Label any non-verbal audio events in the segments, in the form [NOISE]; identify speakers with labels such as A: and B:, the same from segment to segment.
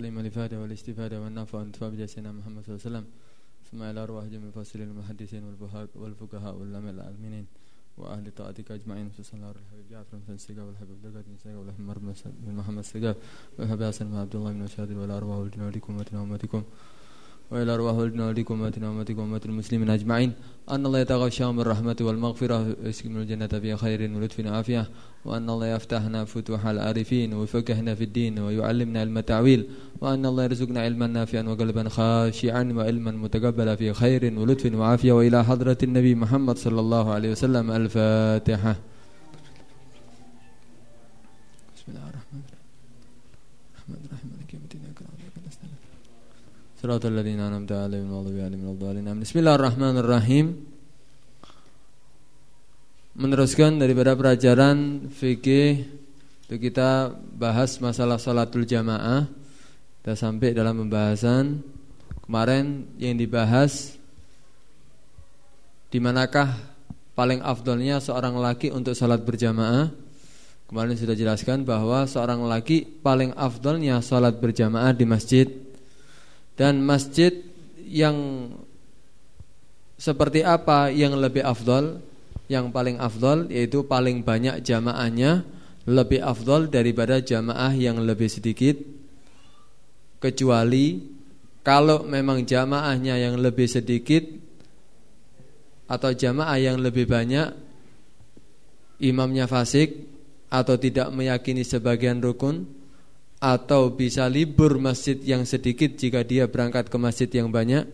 A: تعلم تعليم الإفادة والاستفادة والنفع والانتفاع بجسنا محمد صلى الله عليه وسلم. ثم إلى أرواح جميع المفسرين والمحدثين والفقهاء والعلماء العالمين وأهل طاعتك أجمعين. خصوصا الله الحبيب جعفر بن سيقا والحبيب دقات بن سيقا والحبيب بن محمد سيقا والحبيب حسن بن عبد الله بن مشاهد والأرواح والجنة لكم ومتنا ومتكم وإلى أرواح والدنا لكم أمتنا وأمتكم وأمة المسلمين أجمعين. أن الله يتغشاهم بالرحمة والمغفرة ويسكن الجنة في خير ولطف وعافية وأن الله يفتحنا فتوح العارفين ويفكهنا في الدين ويعلمنا علم التعويل وأن الله يرزقنا علما نافعا وقلبا خاشعا وعلما متقبلا في خير ولطف وعافية. وإلى حضرة النبي محمد صلى الله عليه وسلم الفاتحة. صراط الذين أنعمت عليهم غير المغضوب عليهم Bismillahirrahmanirrahim Meneruskan daripada pelajaran fikih itu kita bahas masalah salatul jamaah Kita sampai dalam pembahasan Kemarin yang dibahas di manakah paling afdolnya seorang laki untuk salat berjamaah Kemarin sudah jelaskan bahwa seorang laki paling afdolnya salat berjamaah di masjid dan masjid yang seperti apa yang lebih afdol? Yang paling afdol yaitu paling banyak jamaahnya Lebih afdol daripada jamaah yang lebih sedikit. Kecuali kalau memang jamaahnya yang lebih sedikit Atau jamaah yang lebih banyak Imamnya fasik Atau tidak meyakini sebagian rukun atau bisa libur masjid yang sedikit jika dia berangkat ke masjid yang banyak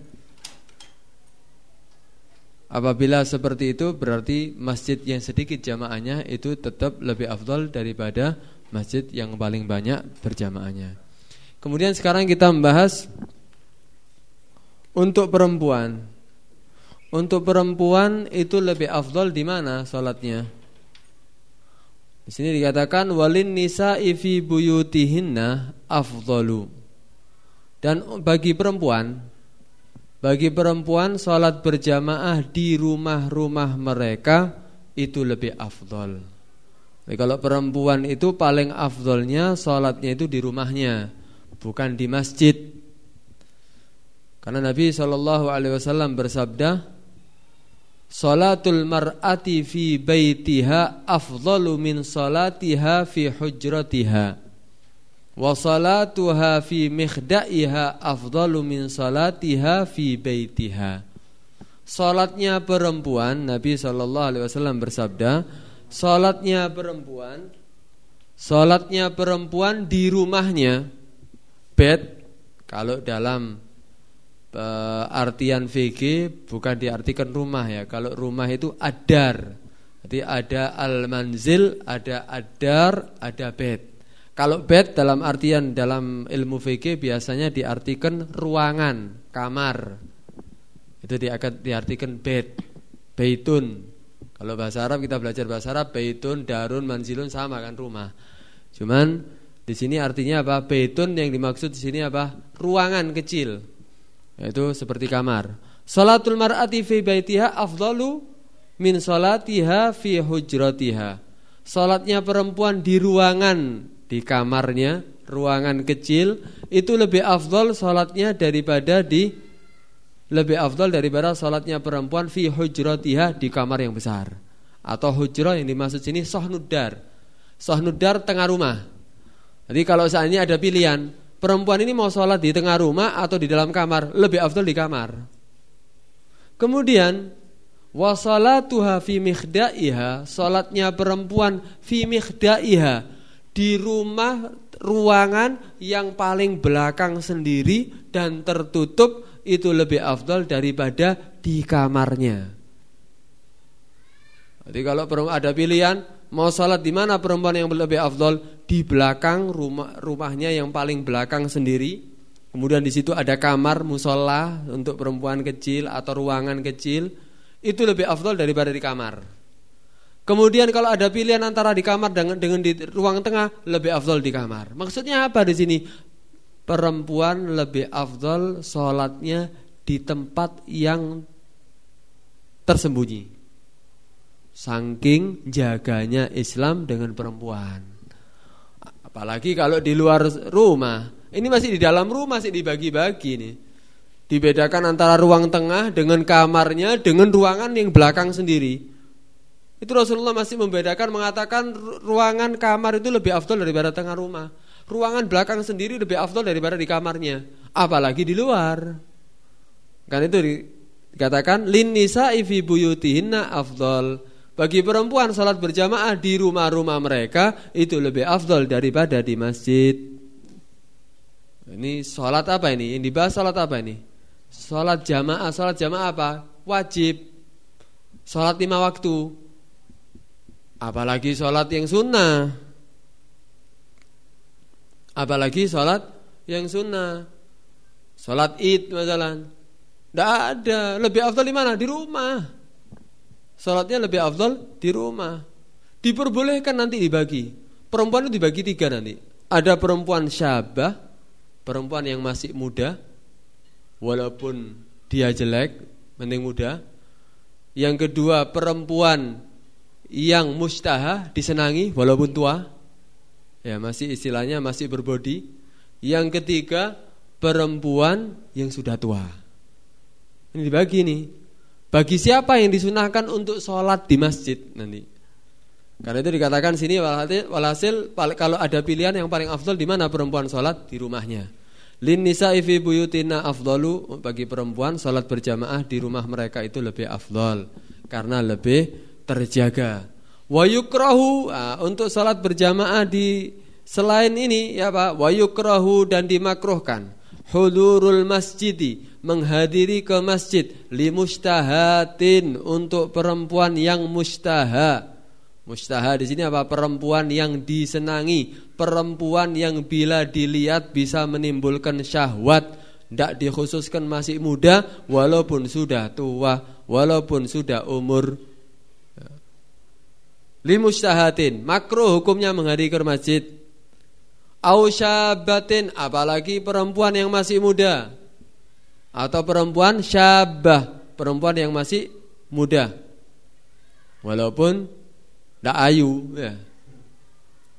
A: Apabila seperti itu berarti masjid yang sedikit jamaahnya itu tetap lebih afdol daripada masjid yang paling banyak berjamaahnya. Kemudian sekarang kita membahas untuk perempuan. Untuk perempuan itu lebih afdol di mana sholatnya? Di sini dikatakan walin nisa ifi buyutihinna afdalu. Dan bagi perempuan bagi perempuan salat berjamaah di rumah-rumah mereka itu lebih afdol. Jadi kalau perempuan itu paling afdolnya salatnya itu di rumahnya, bukan di masjid. Karena Nabi Shallallahu alaihi wasallam bersabda, Salatul mar'ati fi baitiha afdalu min salatiha fi hujratiha. Wa salatuha fi mikhda'iha afdalu min salatiha fi baitiha. Salatnya perempuan Nabi sallallahu alaihi wasallam bersabda Salatnya perempuan Salatnya perempuan di rumahnya. Bed kalau dalam artian VG bukan diartikan rumah ya. Kalau rumah itu adar. Jadi ada al-manzil, ada adar, ada bed. Kalau bed dalam artian dalam ilmu VG biasanya diartikan ruangan, kamar. Itu diartikan bed, baitun. Kalau bahasa Arab kita belajar bahasa Arab baitun, darun, manzilun sama kan rumah. Cuman di sini artinya apa? Baitun yang dimaksud di sini apa? Ruangan kecil. Itu seperti kamar. Salatul mar'ati fi baitiha afdalu min salatiha fi hujratiha. Salatnya perempuan di ruangan di kamarnya, ruangan kecil itu lebih afdal salatnya daripada di lebih afdal daripada salatnya perempuan fi hujratiha di kamar yang besar. Atau hujrah yang dimaksud sini sahnudar. Sahnudar tengah rumah. Jadi kalau ini ada pilihan perempuan ini mau sholat di tengah rumah atau di dalam kamar, lebih afdal di kamar. Kemudian wasalatuha fi mikhda'iha, salatnya perempuan fi mikhda'iha di rumah ruangan yang paling belakang sendiri dan tertutup itu lebih afdal daripada di kamarnya. Jadi kalau ada pilihan mau salat di mana perempuan yang lebih afdal di belakang rumah rumahnya yang paling belakang sendiri. Kemudian di situ ada kamar musola untuk perempuan kecil atau ruangan kecil. Itu lebih afdol daripada di kamar. Kemudian kalau ada pilihan antara di kamar dengan dengan di ruang tengah, lebih afdol di kamar. Maksudnya apa di sini? Perempuan lebih afdol sholatnya di tempat yang tersembunyi. Saking jaganya Islam dengan perempuan. Apalagi kalau di luar rumah, Ini masih di dalam rumah, masih dibagi-bagi nih. Dibedakan antara ruang tengah dengan kamarnya dengan ruangan yang belakang sendiri. Itu Rasulullah masih membedakan mengatakan ruangan kamar itu lebih afdol daripada tengah rumah. Ruangan belakang sendiri lebih afdol daripada di kamarnya. Apalagi di luar. Kan itu dikatakan lin nisa'i fi buyutihinna afdol. Bagi perempuan salat berjamaah di rumah-rumah mereka itu lebih afdol daripada di masjid. Ini salat apa ini? Ini dibahas salat apa ini? Sholat jamaah, sholat jamaah apa? Wajib. Sholat lima waktu. Apalagi sholat yang sunnah. Apalagi sholat yang sunnah. Sholat id masalah. Tidak ada. Lebih afdal di mana? Di rumah. Sholatnya lebih afdal di rumah. Diperbolehkan nanti dibagi. Perempuan itu dibagi tiga nanti. Ada perempuan syabah, perempuan yang masih muda, walaupun dia jelek, penting muda. Yang kedua, perempuan yang mustaha disenangi walaupun tua. Ya, masih istilahnya masih berbodi. Yang ketiga, perempuan yang sudah tua. Ini dibagi nih. Bagi siapa yang disunahkan untuk sholat di masjid nanti? Karena itu dikatakan sini walhasil kalau ada pilihan yang paling afdol di mana perempuan sholat di rumahnya. Lin nisa'i fi buyutina afdalu bagi perempuan salat berjamaah di rumah mereka itu lebih afdal karena lebih terjaga. Wa yukrahu nah, untuk salat berjamaah di selain ini ya Pak, wa yukrahu dan dimakruhkan hudurul masjidi menghadiri ke masjid limustahatin untuk perempuan yang mustaha Mustaha di sini apa? Perempuan yang disenangi, perempuan yang bila dilihat bisa menimbulkan syahwat. Tidak dikhususkan masih muda, walaupun sudah tua, walaupun sudah umur. Limustahatin, makro hukumnya menghadiri ke masjid. Ausyabatin, apalagi perempuan yang masih muda. Atau perempuan syabah, perempuan yang masih muda. Walaupun tidak ayu ya.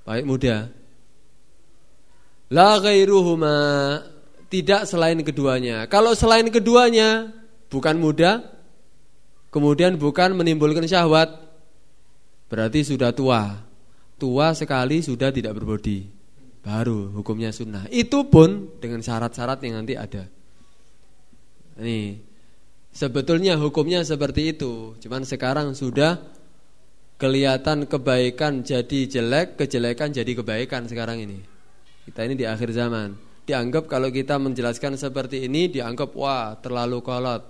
A: Baik muda. La ghairuhuma tidak selain keduanya. Kalau selain keduanya bukan muda, kemudian bukan menimbulkan syahwat, berarti sudah tua. Tua sekali sudah tidak berbodi. Baru hukumnya sunnah. Itu pun dengan syarat-syarat yang nanti ada. Ini sebetulnya hukumnya seperti itu. Cuman sekarang sudah kelihatan kebaikan jadi jelek, kejelekan jadi kebaikan sekarang ini. Kita ini di akhir zaman. Dianggap kalau kita menjelaskan seperti ini dianggap wah terlalu kolot.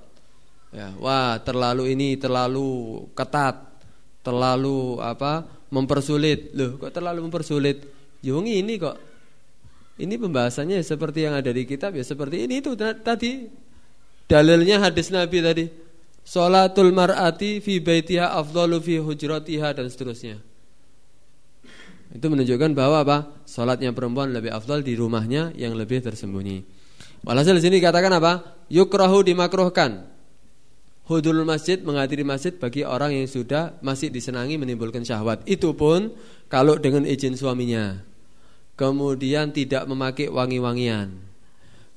A: Ya, wah terlalu ini terlalu ketat, terlalu apa? mempersulit. Loh, kok terlalu mempersulit? Yung ini kok. Ini pembahasannya seperti yang ada di kitab ya seperti ini itu tadi. Dalilnya hadis Nabi tadi. Salatul mar'ati fi baitiha afdalu fi hujratiha dan seterusnya. Itu menunjukkan bahwa apa? Salatnya perempuan lebih afdal di rumahnya yang lebih tersembunyi. Walhasil di sini dikatakan apa? Yukrahu dimakruhkan. Hudul masjid menghadiri masjid bagi orang yang sudah masih disenangi menimbulkan syahwat. Itu pun kalau dengan izin suaminya. Kemudian tidak memakai wangi-wangian.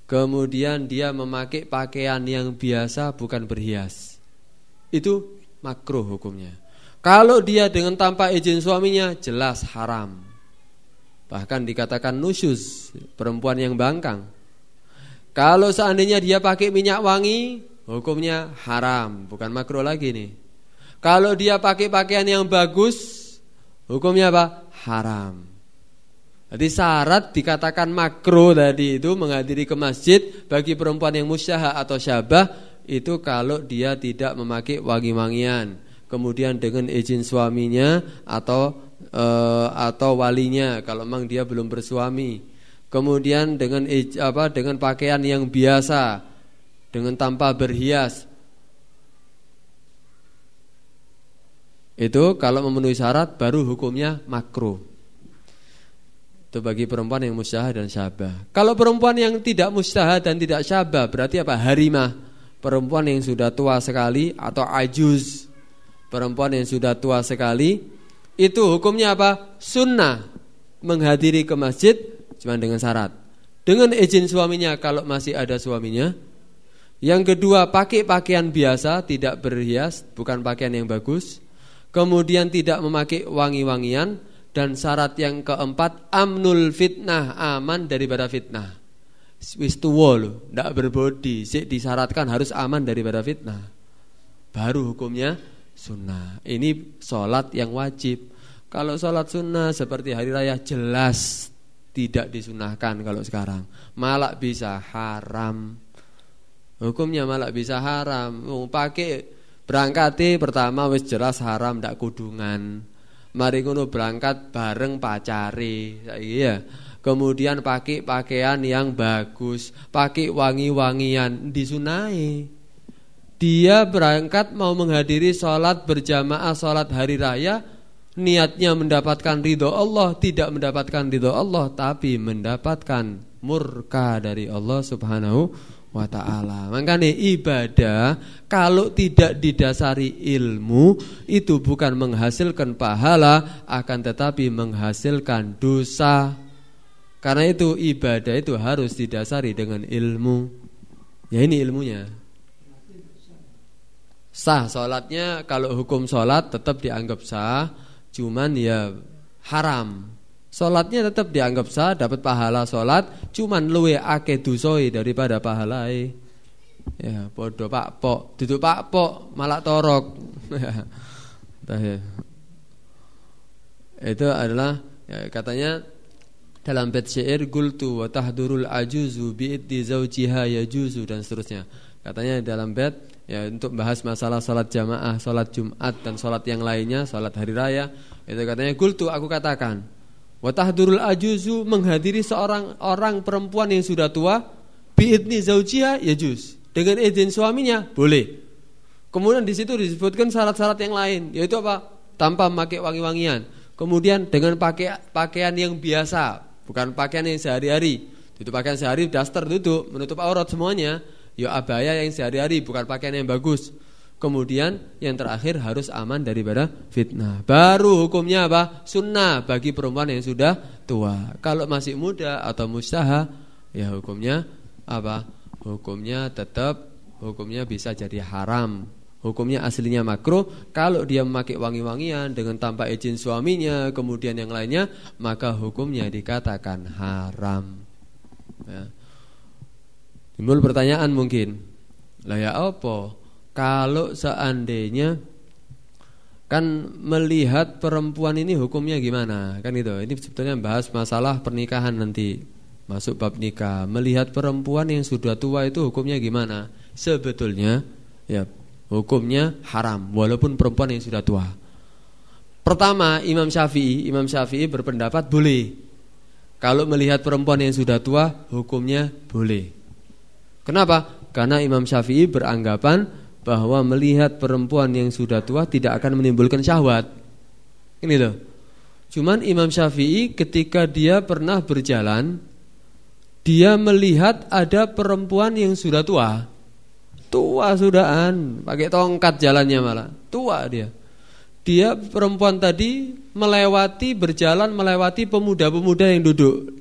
A: Kemudian dia memakai pakaian yang biasa bukan berhias itu makruh hukumnya. Kalau dia dengan tanpa izin suaminya jelas haram. Bahkan dikatakan nusyus, perempuan yang bangkang. Kalau seandainya dia pakai minyak wangi, hukumnya haram, bukan makruh lagi nih. Kalau dia pakai pakaian yang bagus, hukumnya apa? Haram. Jadi syarat dikatakan makruh tadi itu menghadiri ke masjid bagi perempuan yang musyaha atau syabah itu kalau dia tidak memakai wangi-wangian. Kemudian dengan izin suaminya atau e, atau walinya kalau memang dia belum bersuami. Kemudian dengan apa dengan pakaian yang biasa dengan tanpa berhias. Itu kalau memenuhi syarat baru hukumnya makruh itu bagi perempuan yang mustahah dan syabah. Kalau perempuan yang tidak mustahah dan tidak syabah berarti apa? Harimah. Perempuan yang sudah tua sekali atau ajuz. Perempuan yang sudah tua sekali itu hukumnya apa? Sunnah. Menghadiri ke masjid cuma dengan syarat. Dengan izin suaminya kalau masih ada suaminya. Yang kedua, pakai pakaian biasa, tidak berhias, bukan pakaian yang bagus. Kemudian tidak memakai wangi-wangian dan syarat yang keempat amnul fitnah, aman daripada fitnah. Wis tuwa lho, ndak berbodi, sik disyaratkan harus aman daripada fitnah. Baru hukumnya sunnah. Ini sholat yang wajib. Kalau sholat sunnah seperti hari raya jelas tidak disunahkan kalau sekarang. Malah bisa haram. Hukumnya malah bisa haram. Mau pakai berangkat pertama wis jelas haram ndak kudungan. Mari ngono berangkat bareng pacari. Iya. Kemudian pakai pakaian yang bagus, pakai wangi-wangian disunai. Dia berangkat mau menghadiri sholat berjamaah sholat hari raya Niatnya mendapatkan ridho Allah Tidak mendapatkan ridho Allah Tapi mendapatkan murka dari Allah subhanahu wa ta'ala. Makanya ibadah Kalau tidak didasari ilmu Itu bukan menghasilkan pahala Akan tetapi menghasilkan dosa. Karena itu ibadah itu harus didasari dengan ilmu. Ya ini ilmunya. Sah sholatnya kalau hukum sholat tetap dianggap sah Cuman ya haram Sholatnya tetap dianggap sah Dapat pahala sholat Cuman luwe ake dusoi daripada pahala Ya bodoh pak pok Duduk pak pok malah torok [LAUGHS] ya. Itu adalah ya, Katanya dalam bait syair gultu wa tahdurul ajuzu bi'iddi zawjiha yajuzu dan seterusnya. Katanya dalam bait ya untuk bahas masalah salat jamaah, salat Jumat dan salat yang lainnya, salat hari raya, itu katanya gultu aku katakan, wa tahdurul ajuzu menghadiri seorang orang perempuan yang sudah tua biidni zaujiha ya juz. Dengan izin suaminya boleh. Kemudian di situ disebutkan syarat-syarat yang lain, yaitu apa? Tanpa memakai wangi-wangian. Kemudian dengan pakai pakaian yang biasa, bukan pakaian yang sehari-hari. Itu pakaian sehari daster tutup, menutup aurat semuanya ya abaya yang sehari-hari bukan pakaian yang bagus. Kemudian yang terakhir harus aman daripada fitnah. Baru hukumnya apa? Sunnah bagi perempuan yang sudah tua. Kalau masih muda atau mustaha, ya hukumnya apa? Hukumnya tetap hukumnya bisa jadi haram. Hukumnya aslinya makruh kalau dia memakai wangi-wangian dengan tanpa izin suaminya, kemudian yang lainnya, maka hukumnya dikatakan haram. Ya. Timbul pertanyaan mungkin Lah ya apa Kalau seandainya Kan melihat perempuan ini hukumnya gimana? Kan itu Ini sebetulnya bahas masalah pernikahan nanti. Masuk bab nikah. Melihat perempuan yang sudah tua itu hukumnya gimana? Sebetulnya Ya Hukumnya haram Walaupun perempuan yang sudah tua. Pertama Imam Syafi'i Imam Syafi'i berpendapat boleh. Kalau melihat perempuan yang sudah tua Hukumnya boleh. Kenapa? Karena Imam Syafi'i beranggapan bahwa melihat perempuan yang sudah tua tidak akan menimbulkan syahwat. Ini loh. Cuman Imam Syafi'i ketika dia pernah berjalan, dia melihat ada perempuan yang sudah tua. Tua sudahan, pakai tongkat jalannya malah. Tua dia. Dia perempuan tadi melewati berjalan melewati pemuda-pemuda yang duduk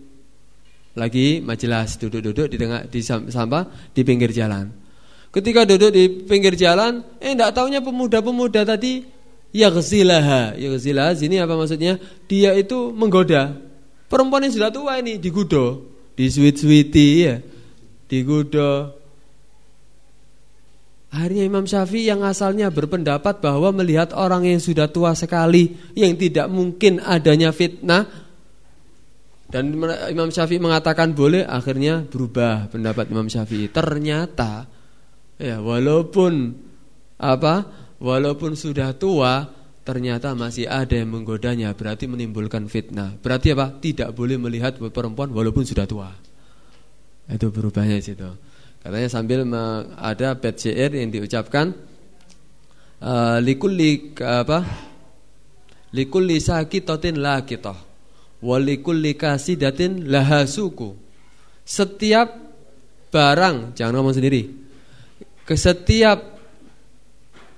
A: lagi majelis duduk-duduk di tengah di sampah di pinggir jalan. Ketika duduk di pinggir jalan, eh tidak tahunya pemuda-pemuda tadi ya yaghzilaha. Yaghzilaha sini apa maksudnya? Dia itu menggoda. Perempuan yang sudah tua ini digudo, di sweet-sweety ya. Digudo. Akhirnya Imam Syafi'i yang asalnya berpendapat bahwa melihat orang yang sudah tua sekali yang tidak mungkin adanya fitnah dan Imam Syafi'i mengatakan boleh, akhirnya berubah pendapat Imam Syafi'i. Ternyata ya walaupun apa? Walaupun sudah tua, ternyata masih ada yang menggodanya, berarti menimbulkan fitnah. Berarti apa? Tidak boleh melihat perempuan walaupun sudah tua. Itu berubahnya situ. Katanya sambil ada syair yang diucapkan uh, likulli apa? Likulli sakitatin lakitah walikulli kasidatin lahasuku. Setiap barang, jangan ngomong sendiri. Ke setiap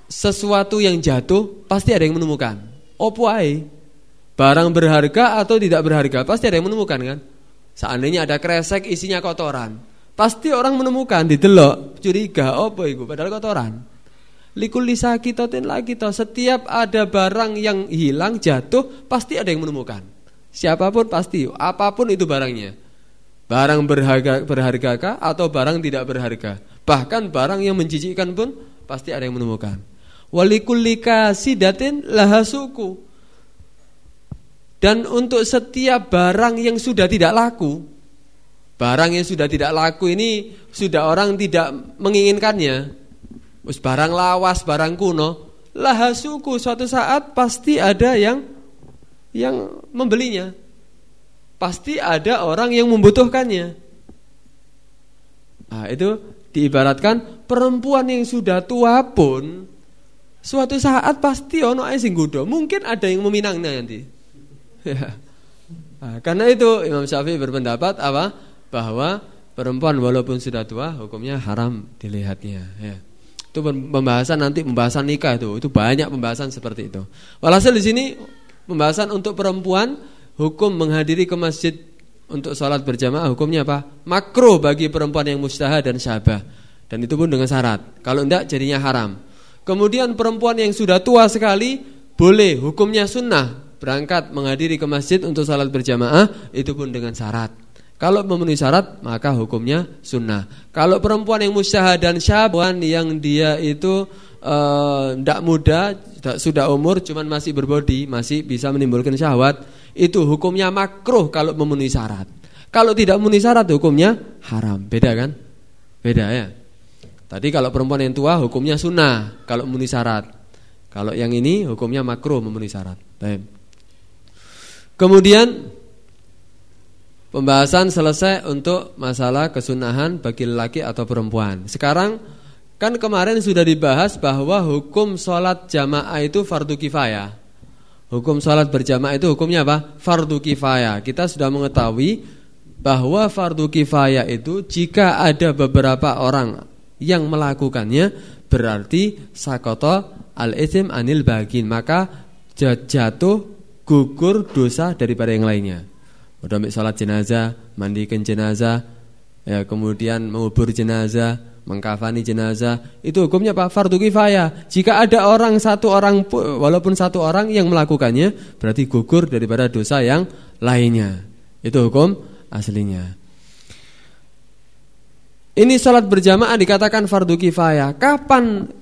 A: sesuatu yang jatuh pasti ada yang menemukan. Opo ai? Barang berharga atau tidak berharga pasti ada yang menemukan kan? Seandainya ada kresek isinya kotoran, pasti orang menemukan didelok, curiga, apa itu padahal kotoran. Likul lisa kita lagi kita setiap ada barang yang hilang jatuh pasti ada yang menemukan. Siapa pun pasti, apa pun itu barangnya. Barang berharga berharga atau barang tidak berharga. Bahkan barang yang menjijikkan pun pasti ada yang menemukan. Walikulika sidatin lahasuku. Dan untuk setiap barang yang sudah tidak laku, barang yang sudah tidak laku ini sudah orang tidak menginginkannya. Us barang lawas, barang kuno, lahasuku suatu saat pasti ada yang yang membelinya. Pasti ada orang yang membutuhkannya. Nah, itu diibaratkan perempuan yang sudah tua pun suatu saat pasti ono ae sing Mungkin ada yang meminangnya nanti. Nah, [LAUGHS] karena itu Imam Syafi'i berpendapat apa? Bahwa perempuan walaupun sudah tua hukumnya haram dilihatnya ya. Itu pembahasan nanti pembahasan nikah itu. Itu banyak pembahasan seperti itu. Walhasil di sini Pembahasan untuk perempuan hukum menghadiri ke masjid untuk sholat berjamaah hukumnya apa? Makro bagi perempuan yang mustaha dan syabah. Dan itu pun dengan syarat. Kalau tidak jadinya haram. Kemudian perempuan yang sudah tua sekali boleh hukumnya sunnah berangkat menghadiri ke masjid untuk sholat berjamaah itu pun dengan syarat. Kalau memenuhi syarat maka hukumnya sunnah. Kalau perempuan yang mustaha dan syabah yang dia itu tidak uh, muda, sudah umur, cuman masih berbodi, masih bisa menimbulkan syahwat, itu hukumnya makruh kalau memenuhi syarat. Kalau tidak memenuhi syarat hukumnya haram. Beda kan? Beda ya. Tadi kalau perempuan yang tua hukumnya sunnah kalau memenuhi syarat. Kalau yang ini hukumnya makruh memenuhi syarat. Baik. Kemudian pembahasan selesai untuk masalah kesunahan bagi lelaki atau perempuan. Sekarang Kan kemarin sudah dibahas bahwa hukum sholat jamaah itu fardu kifayah. Hukum sholat berjamaah itu hukumnya apa? Fardu kifayah. Kita sudah mengetahui bahwa fardu kifayah itu jika ada beberapa orang yang melakukannya berarti sakoto al-isim anil bagin. Maka jatuh gugur dosa daripada yang lainnya. Udah sholat jenazah, mandikan jenazah, ya kemudian mengubur jenazah, mengkafani jenazah. Itu hukumnya apa fardu kifayah. Jika ada orang satu orang walaupun satu orang yang melakukannya berarti gugur daripada dosa yang lainnya. Itu hukum aslinya. Ini salat berjamaah dikatakan fardu kifayah. Kapan?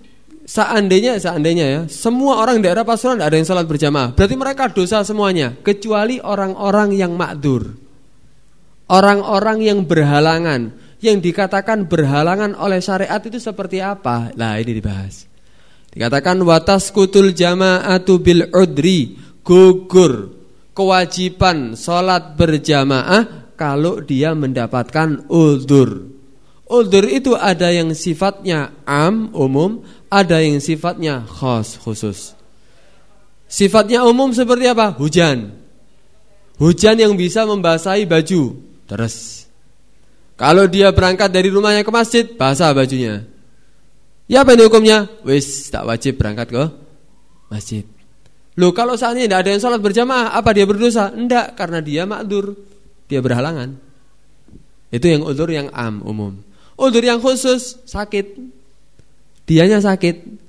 A: Seandainya seandainya ya semua orang daerah Pasuruan ada yang salat berjamaah. Berarti mereka dosa semuanya kecuali orang-orang yang makdur. Orang-orang yang berhalangan yang dikatakan berhalangan oleh syariat itu seperti apa? Nah ini dibahas. Dikatakan watas kutul jamaatu bil udri gugur kewajiban sholat berjamaah kalau dia mendapatkan uldur. Uldur itu ada yang sifatnya am umum, ada yang sifatnya khos khusus. Sifatnya umum seperti apa? Hujan. Hujan yang bisa membasahi baju. Terus kalau dia berangkat dari rumahnya ke masjid, basah bajunya. Ya apa ini hukumnya? Wis tak wajib berangkat ke masjid. Loh kalau saat ini tidak ada yang sholat berjamaah, apa dia berdosa? Tidak, karena dia makdur, dia berhalangan. Itu yang ulur yang am umum. Ulur yang khusus sakit, dianya sakit.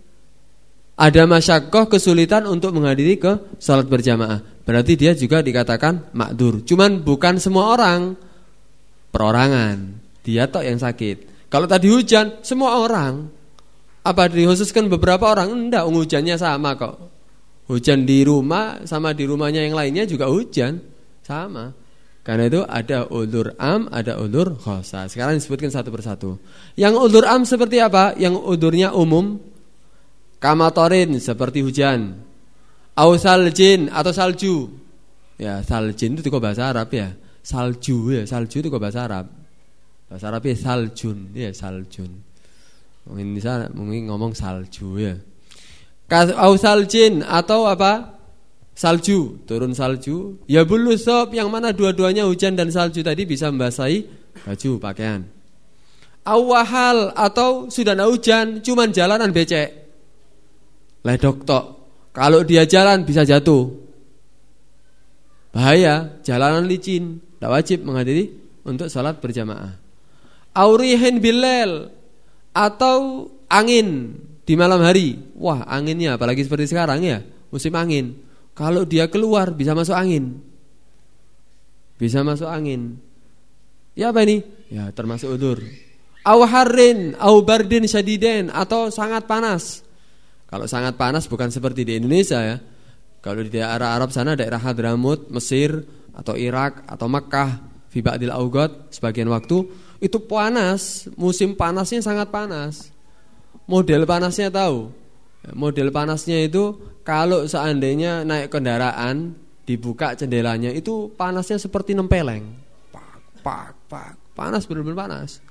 A: Ada masyakoh kesulitan untuk menghadiri ke sholat berjamaah. Berarti dia juga dikatakan makdur. Cuman bukan semua orang perorangan. Dia tok yang sakit. Kalau tadi hujan, semua orang. Apa dikhususkan beberapa orang? Enggak, hujannya sama kok. Hujan di rumah sama di rumahnya yang lainnya juga hujan. Sama. Karena itu ada ulur am, ada ulur khosa. Sekarang disebutkan satu persatu. Yang ulur am seperti apa? Yang ulurnya umum. Kamatorin seperti hujan. Ausaljin atau salju. Ya, saljin itu kok bahasa Arab ya salju ya salju itu kok bahasa Arab. Bahasa Arab ya saljun ya saljun. Mungkin bisa mungkin ngomong salju ya au saljin atau apa? Salju turun salju. Ya sob yang mana dua-duanya hujan dan salju tadi bisa membasahi baju pakaian. Awahal atau sudah ada hujan cuman jalanan becek. Ledok tok. Kalau dia jalan bisa jatuh. Bahaya jalanan licin tidak wajib menghadiri untuk sholat berjamaah. Aurihin bilal atau angin di malam hari. Wah anginnya apalagi seperti sekarang ya musim angin. Kalau dia keluar bisa masuk angin, bisa masuk angin. Ya apa ini? Ya termasuk udur. Awaharin, aubardin syadiden atau sangat panas. Kalau sangat panas bukan seperti di Indonesia ya. Kalau di daerah Arab sana daerah Hadramut, Mesir atau Irak atau Mekah, fi ba'dil sebagian waktu itu panas, musim panasnya sangat panas. Model panasnya tahu. Model panasnya itu kalau seandainya naik kendaraan dibuka jendelanya itu panasnya seperti nempeleng. Pak, pak, pak. Panas benar-benar panas.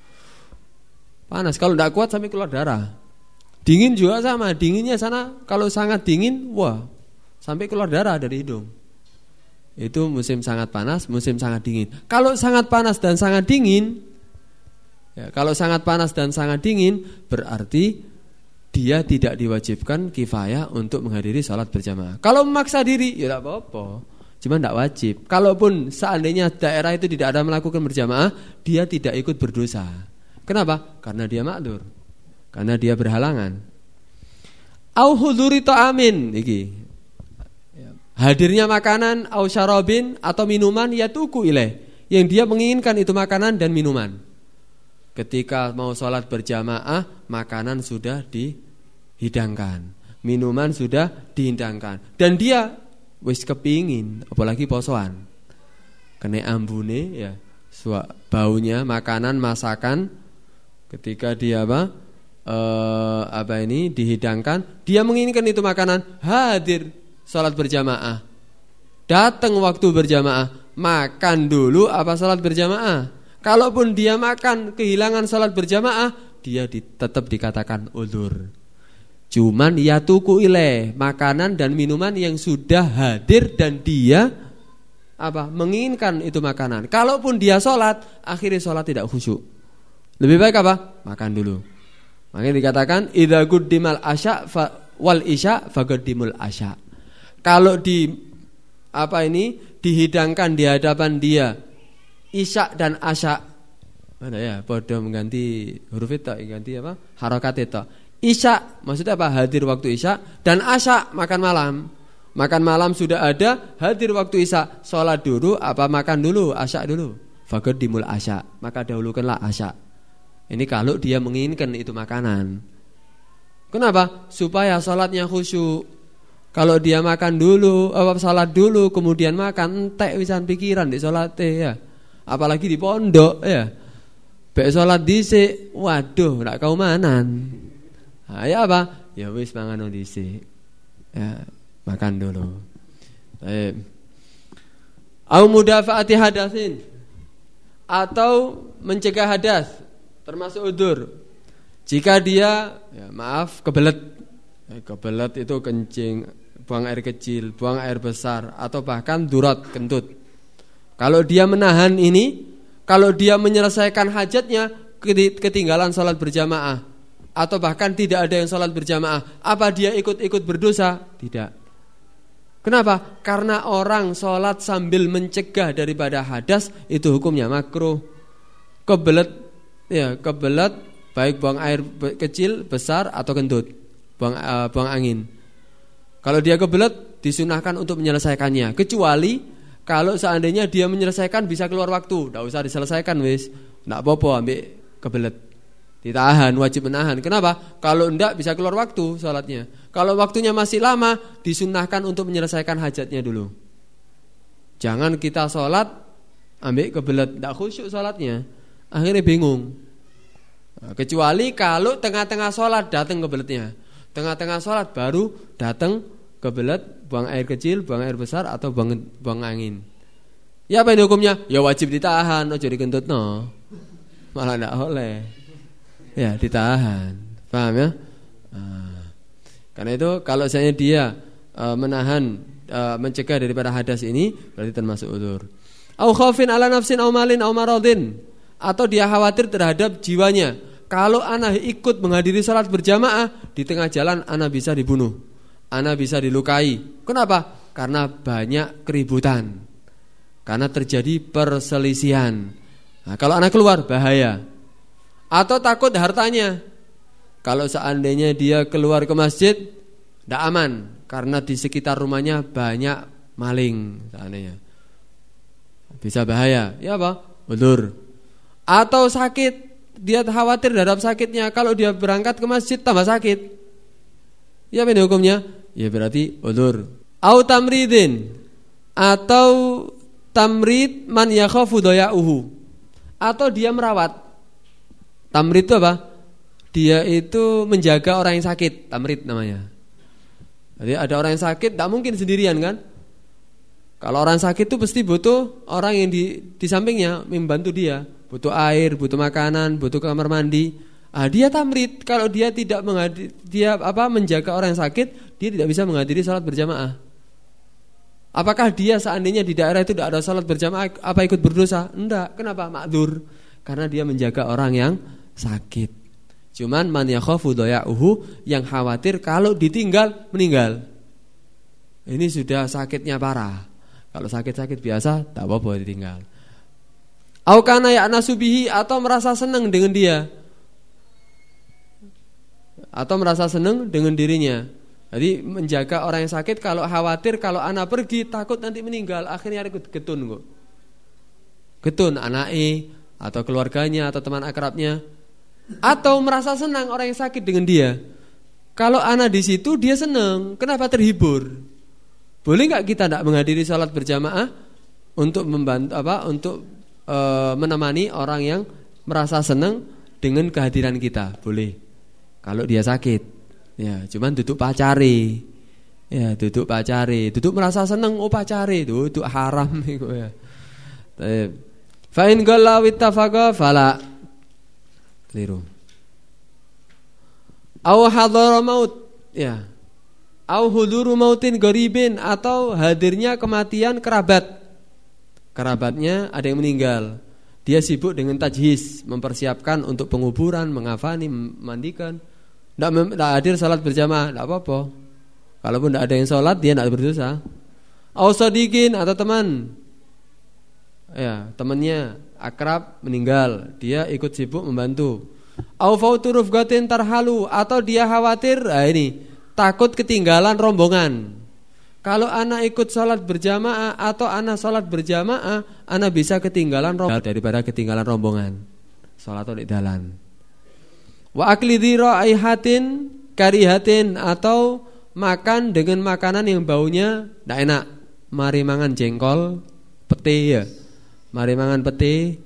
A: Panas kalau tidak kuat sampai keluar darah. Dingin juga sama, dinginnya sana kalau sangat dingin, wah sampai keluar darah dari hidung. Itu musim sangat panas, musim sangat dingin. Kalau sangat panas dan sangat dingin, ya, kalau sangat panas dan sangat dingin berarti dia tidak diwajibkan kifayah untuk menghadiri sholat berjamaah. Kalau memaksa diri, ya tidak apa-apa. Cuma tidak wajib. Kalaupun seandainya daerah itu tidak ada melakukan berjamaah, dia tidak ikut berdosa. Kenapa? Karena dia makdur. Karena dia berhalangan. Au huduri ta'amin iki hadirnya makanan au syarabin atau minuman ya tuku ilaih yang dia menginginkan itu makanan dan minuman. Ketika mau sholat berjamaah makanan sudah dihidangkan minuman sudah dihidangkan. Dan dia wis kepingin apalagi posoan. Kena ambune ya baunya makanan masakan. Ketika dia apa eh, apa ini dihidangkan dia menginginkan itu makanan hadir salat berjamaah. Datang waktu berjamaah, makan dulu apa salat berjamaah. Kalaupun dia makan kehilangan salat berjamaah, dia di, tetap dikatakan ulur. Cuman ya tuku ile makanan dan minuman yang sudah hadir dan dia apa menginginkan itu makanan. Kalaupun dia sholat, akhirnya sholat tidak khusyuk. Lebih baik apa? Makan dulu. Makanya dikatakan idza guddimal asya wal isya fagaddimul asya. Kalau di apa ini dihidangkan di hadapan dia isya dan asya. Mana ya bodoh mengganti huruf itu ganti apa? Harokat itu. Isya maksudnya apa? Hadir waktu isya dan asya makan malam. Makan malam sudah ada hadir waktu isya. Sholat dulu apa makan dulu? Asya dulu. Fakir dimul asya maka dahulukanlah asya. Ini kalau dia menginginkan itu makanan. Kenapa? Supaya sholatnya khusyuk kalau dia makan dulu, apa salat dulu, kemudian makan, entek wisan pikiran di salat ya. Apalagi di pondok ya. Bek salat dhisik, waduh, nak kau manan. Nah, ya apa? Ya wis mangan dhisik. Ya, makan dulu. Baik. Au mudafaati hadasin atau mencegah hadas termasuk udur. Jika dia ya maaf kebelet eh, kebelet itu kencing buang air kecil, buang air besar atau bahkan durat kentut. Kalau dia menahan ini, kalau dia menyelesaikan hajatnya ketinggalan sholat berjamaah atau bahkan tidak ada yang sholat berjamaah, apa dia ikut-ikut berdosa? Tidak. Kenapa? Karena orang sholat sambil mencegah daripada hadas itu hukumnya makruh. Kebelet, ya kebelet baik buang air kecil, besar atau kentut, buang uh, buang angin. Kalau dia kebelet disunahkan untuk menyelesaikannya. Kecuali kalau seandainya dia menyelesaikan bisa keluar waktu, tidak usah diselesaikan wis. Tidak apa-apa ambil kebelet. Ditahan, wajib menahan. Kenapa? Kalau tidak bisa keluar waktu salatnya. Kalau waktunya masih lama, disunahkan untuk menyelesaikan hajatnya dulu. Jangan kita sholat ambil kebelet, tidak khusyuk sholatnya. Akhirnya bingung. Nah, kecuali kalau tengah-tengah sholat datang kebeletnya. Tengah-tengah sholat baru datang ke belet, buang air kecil, buang air besar atau buang, buang angin. Ya apa hukumnya? Ya wajib ditahan, ojo dikentut no. Malah tidak boleh. Ya ditahan. Paham ya? Nah, karena itu kalau saya dia uh, menahan uh, mencegah daripada hadas ini berarti termasuk udur. Au khaufin ala nafsin au malin au maradin atau dia khawatir terhadap jiwanya kalau anak ikut menghadiri sholat berjamaah di tengah jalan anak bisa dibunuh, anak bisa dilukai. Kenapa? Karena banyak keributan. karena terjadi perselisihan. Nah, kalau anak keluar bahaya. Atau takut hartanya. Kalau seandainya dia keluar ke masjid tidak aman karena di sekitar rumahnya banyak maling seandainya. Bisa bahaya. Ya apa? Udur. Atau sakit, dia khawatir terhadap sakitnya. Kalau dia berangkat ke masjid tambah sakit. Ya apa hukumnya? Ya berarti udur. Au tamridin atau tamrid man yakhafu daya'uhu atau dia merawat. Tamrid itu apa? Dia itu menjaga orang yang sakit, tamrid namanya. Jadi ada orang yang sakit, tidak mungkin sendirian kan? Kalau orang sakit itu pasti butuh orang yang di, di sampingnya membantu dia, butuh air, butuh makanan, butuh kamar mandi. Ah, dia tamrid kalau dia tidak menghadiri, dia apa menjaga orang yang sakit, dia tidak bisa menghadiri salat berjamaah. Apakah dia seandainya di daerah itu tidak ada salat berjamaah apa ikut berdosa? Enggak. Kenapa? Makdur. Karena dia menjaga orang yang sakit. Cuman man yakhafu uhu yang khawatir kalau ditinggal meninggal. Ini sudah sakitnya parah. Kalau sakit-sakit biasa tak apa-apa ditinggal. Aukana ya nasubihi atau merasa senang dengan dia. Atau merasa senang dengan dirinya. Jadi menjaga orang yang sakit kalau khawatir kalau anak pergi takut nanti meninggal akhirnya ikut getun kok. Getun anak e atau keluarganya atau teman akrabnya atau merasa senang orang yang sakit dengan dia. Kalau anak di situ dia senang, kenapa terhibur? Boleh nggak kita tidak menghadiri salat berjamaah untuk membantu apa? Untuk e, menemani orang yang merasa senang dengan kehadiran kita, boleh. Kalau dia sakit. Ya, cuman duduk pacari. Ya, duduk pacari, duduk merasa seneng oh pacari, duduk haram [LAUGHS] iku ya. Baik. Fa in qalla wittafaqa fala. Keliru. Au hadara maut. Ya. Au huduru mautin garibin atau hadirnya kematian kerabat. Kerabatnya ada yang meninggal. Dia sibuk dengan tajhis, mempersiapkan untuk penguburan, mengafani, memandikan. Tidak hadir salat berjamaah, tidak apa-apa. Kalaupun tidak ada yang salat, dia tidak berdosa. Ausadikin atau teman, ya temannya akrab meninggal, dia ikut sibuk membantu. Aufauturuf gatin tarhalu atau dia khawatir, nah ini takut ketinggalan rombongan. Kalau anak ikut salat berjamaah atau anak salat berjamaah, anak bisa ketinggalan rombongan daripada ketinggalan rombongan. Salat di dalan. Wa akli aihatin karihatin atau makan dengan makanan yang baunya tidak enak. Mari mangan jengkol, pete ya. Mari mangan pete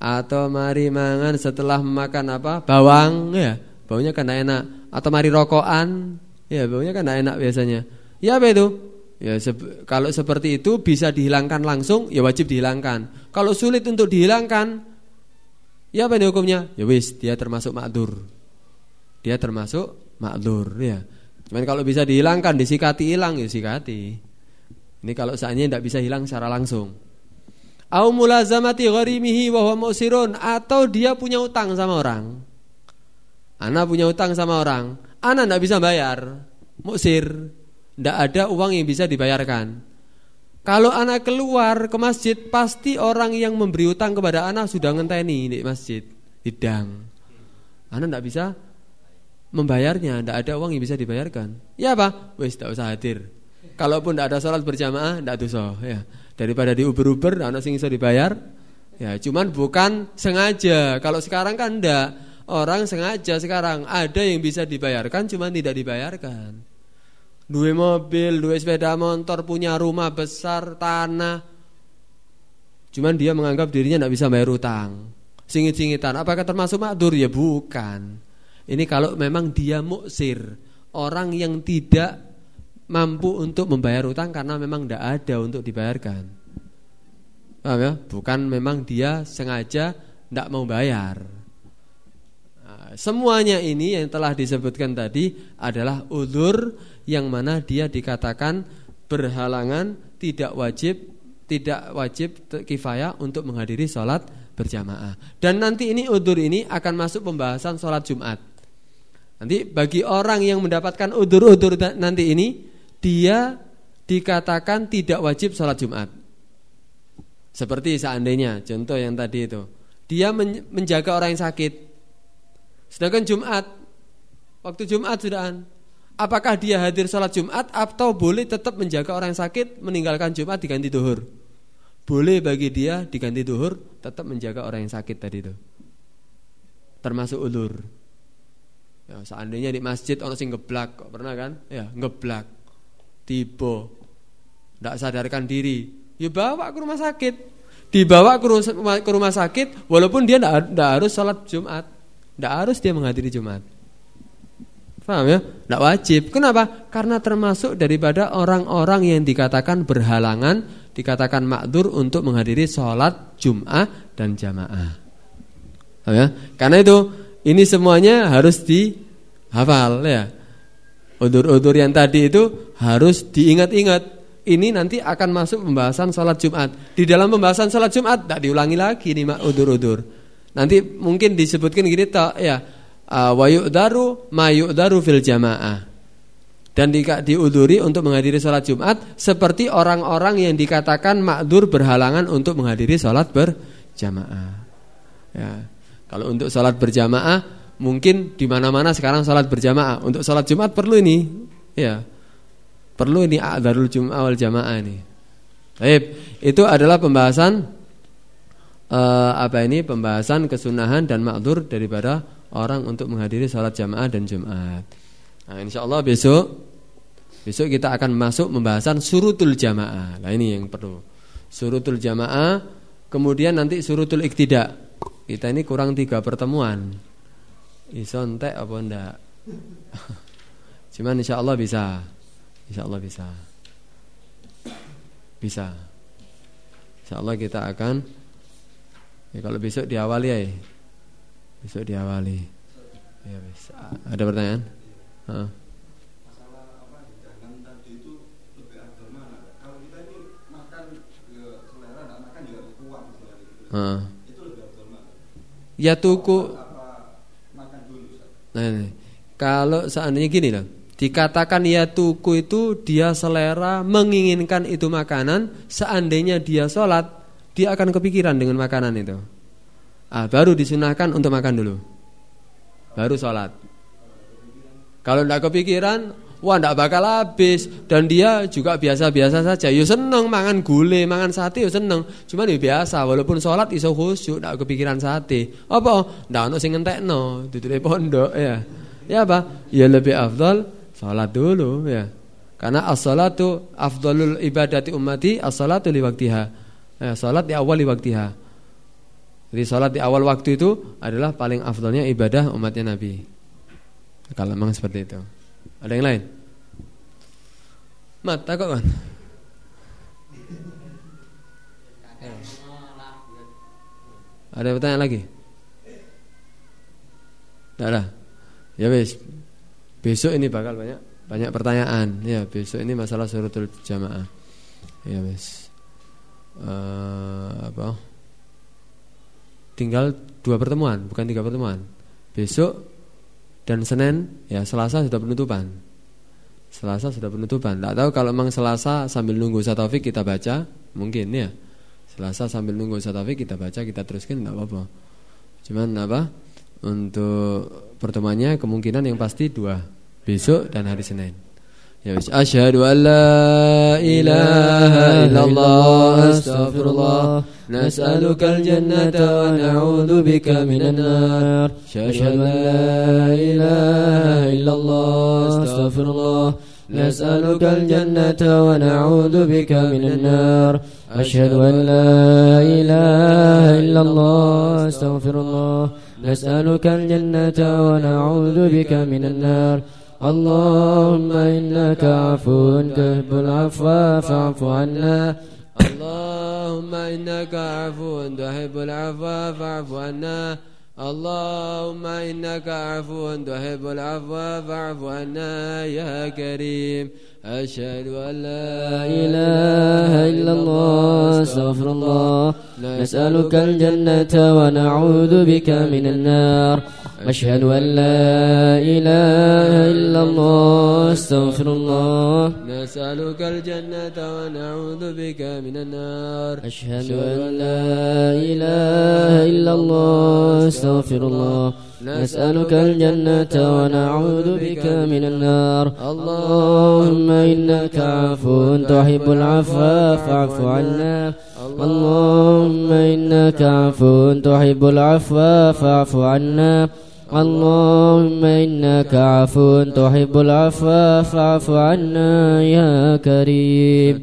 A: atau mari mangan setelah makan apa? Bawang ya. Baunya kan tidak enak. Atau mari rokokan, ya baunya kan tidak enak biasanya. Ya apa itu? Ya se kalau seperti itu bisa dihilangkan langsung, ya wajib dihilangkan. Kalau sulit untuk dihilangkan, Ya apa ini hukumnya? Ya wis, dia termasuk makdur. Dia termasuk makdur ya. Cuman kalau bisa dihilangkan, disikati hilang ya sikati. Ini kalau seandainya tidak bisa hilang secara langsung. Au mulazamati gharimihi wa huwa musirun atau dia punya utang sama orang. Ana punya utang sama orang, ana tidak bisa bayar, musir. Tidak ada uang yang bisa dibayarkan. Kalau anak keluar ke masjid Pasti orang yang memberi utang kepada anak Sudah ngenteni di masjid Hidang Anak tidak bisa membayarnya Tidak ada uang yang bisa dibayarkan Ya apa? Wis tidak usah hadir Kalaupun tidak ada sholat berjamaah Tidak dosa ya. Daripada di uber-uber Anak sing bisa dibayar Ya, cuman bukan sengaja. Kalau sekarang kan enggak. Orang sengaja sekarang ada yang bisa dibayarkan cuman tidak dibayarkan. Dua mobil, dua sepeda motor, punya rumah besar, tanah. Cuman dia menganggap dirinya tidak bisa bayar utang. Singit-singitan, apakah termasuk makdur? Ya bukan. Ini kalau memang dia muksir, orang yang tidak mampu untuk membayar utang karena memang tidak ada untuk dibayarkan. Paham ya? Bukan memang dia sengaja tidak mau bayar. Nah, semuanya ini yang telah disebutkan tadi adalah udur yang mana dia dikatakan berhalangan tidak wajib tidak wajib kifayah untuk menghadiri sholat berjamaah. Dan nanti ini udur ini akan masuk pembahasan sholat Jumat. Nanti bagi orang yang mendapatkan udur-udur nanti ini dia dikatakan tidak wajib sholat Jumat. Seperti seandainya contoh yang tadi itu, dia menjaga orang yang sakit. Sedangkan Jumat waktu Jumat sudahan. Apakah dia hadir sholat Jumat atau boleh tetap menjaga orang yang sakit meninggalkan Jumat diganti duhur? Boleh bagi dia diganti duhur tetap menjaga orang yang sakit tadi itu. Termasuk ulur. Ya, seandainya di masjid orang sing ngeblak kok pernah kan? Ya, ngeblak. Tiba. Tidak sadarkan diri. Ya bawa ke rumah sakit. Dibawa ke rumah sakit walaupun dia tidak harus sholat Jumat. Tidak harus dia menghadiri Jumat. Paham ya? Tidak wajib. Kenapa? Karena termasuk daripada orang-orang yang dikatakan berhalangan, dikatakan makdur untuk menghadiri sholat Jum'ah dan jamaah. Paham ya? Karena itu ini semuanya harus dihafal ya. Udur-udur yang tadi itu harus diingat-ingat. Ini nanti akan masuk pembahasan sholat Jumat. Di dalam pembahasan sholat Jumat tidak diulangi lagi nih mak udur-udur. Nanti mungkin disebutkan gini tak ya wa yu'daru fil jamaah. Dan di, diuduri untuk menghadiri sholat Jumat seperti orang-orang yang dikatakan makdur berhalangan untuk menghadiri sholat berjamaah. Ya. Kalau untuk sholat berjamaah mungkin di mana-mana sekarang sholat berjamaah. Untuk sholat Jumat perlu ini, ya perlu ini a'darul Jumat awal jamaah ini. Baik, itu adalah pembahasan uh, apa ini pembahasan kesunahan dan makdur daripada orang untuk menghadiri salat jamaah dan Jumat. Nah, insya Allah besok besok kita akan masuk pembahasan surutul jamaah. Nah ini yang perlu. Surutul jamaah, kemudian nanti surutul iktidak. Kita ini kurang tiga pertemuan. Isontek apa ndak? [LAUGHS] Cuman insya Allah bisa. Insya Allah bisa. Bisa. Insya Allah kita akan ya kalau besok diawali ya Besok diawali. Ya. Ada pertanyaan? Heeh. Ya tuku. Nah, kalau seandainya gini loh, dikatakan ya tuku itu dia selera menginginkan itu makanan, seandainya dia sholat, dia akan kepikiran dengan makanan itu ah, baru disunahkan untuk makan dulu. Baru sholat. Kalau tidak kepikiran wah tidak bakal habis. Dan dia juga biasa-biasa saja. Yo seneng mangan gule mangan sate yo seneng. Cuma yo biasa walaupun sholat iso khusyuk tidak kepikiran sate. Apa? Tidak ono sing ngentekno ditutup pondok ya. Ya apa? Ya lebih afdal sholat dulu ya. Karena as-salatu afdalul ibadati ummati as-salatu li waktiha ya, salat di awal li waktiha jadi sholat di awal waktu itu adalah paling afdolnya ibadah umatnya Nabi. Kalau memang seperti itu. Ada yang lain? Mat, takut kan? Ada pertanyaan lagi? Tidak ada. Ya wis. Besok ini bakal banyak banyak pertanyaan. Ya, besok ini masalah suratul jamaah. Ya wis. Uh, apa? Tinggal dua pertemuan, bukan tiga pertemuan. Besok dan Senin, ya Selasa sudah penutupan. Selasa sudah penutupan. Tidak tahu kalau memang Selasa sambil nunggu Satafik kita baca, mungkin ya. Selasa sambil nunggu Satafik kita baca, kita teruskan tidak apa-apa. Cuman apa? Untuk pertemuannya kemungkinan yang pasti dua, besok dan hari Senin. أشهد أن لا إله إلا الله أستغفر الله. نسألك الجنة ونعوذ بك من النار. أشهد أن لا إله إلا الله أستغفر الله. نسألك الجنة ونعوذ بك من النار. أشهد أن لا إله إلا الله أستغفر الله. نسألك الجنة ونعوذ بك من النار. اللهم إنك عفو تحب العفو فاعف عنا. اللهم إنك عفو تحب العفو فاعف عنا. اللهم إنك عفو تحب العفو فاعف عنا يا كريم. أشهد أن لا إله إلا الله أستغفر الله. نسألك الجنة ونعوذ بك من النار.
B: أشهد أن لا إله إلا الله أستغفر الله.
A: نسألك الجنة ونعوذ بك من النار.
B: أشهد أن لا إله إلا الله أستغفر الله. نسألك الجنة ونعوذ بك من النار. اللهم إنك عفو تحب العفو فاعف عنا. اللهم إنك عفو تحب العفو فاعف عنا. اللهم إنك عفو تحب العفو فاعف عنا يا كريم.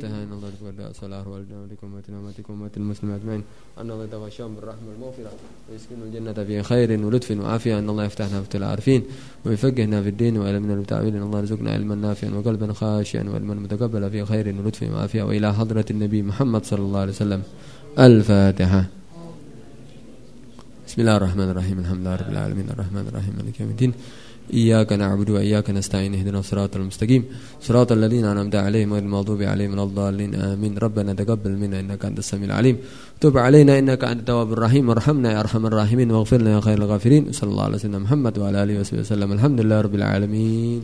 A: أجمعين. أن الله يتغشاهم بالرحمة والمغفرة ويسكنوا الجنة في خير ولطف وعافية. أن الله يفتحنا في العارفين ويفقهنا في الدين ويعلمنا بالتعويل أن الله يرزقنا علما نافعا وقلبا خاشعا وعلما متقبلا في خير ولطف وعافية. وإلى حضرة النبي محمد صلى الله عليه وسلم. الفاتحة. بسم الله الرحمن الرحيم الحمد لله رب العالمين الرحمن الرحيم مالك يوم الدين إياك نعبد وإياك نستعين اهدنا الصراط المستقيم صراط الذين أنعمت عليهم غير المغضوب عليهم ولا الضالين آمين ربنا تقبل منا إنك أنت السميع العليم تب علينا إنك أنت التواب الرحيم وارحمنا يا أرحم الراحمين واغفر لنا يا خير الغافرين صلى الله على سيدنا محمد وعلى آله وصحبه وسلم الحمد لله رب العالمين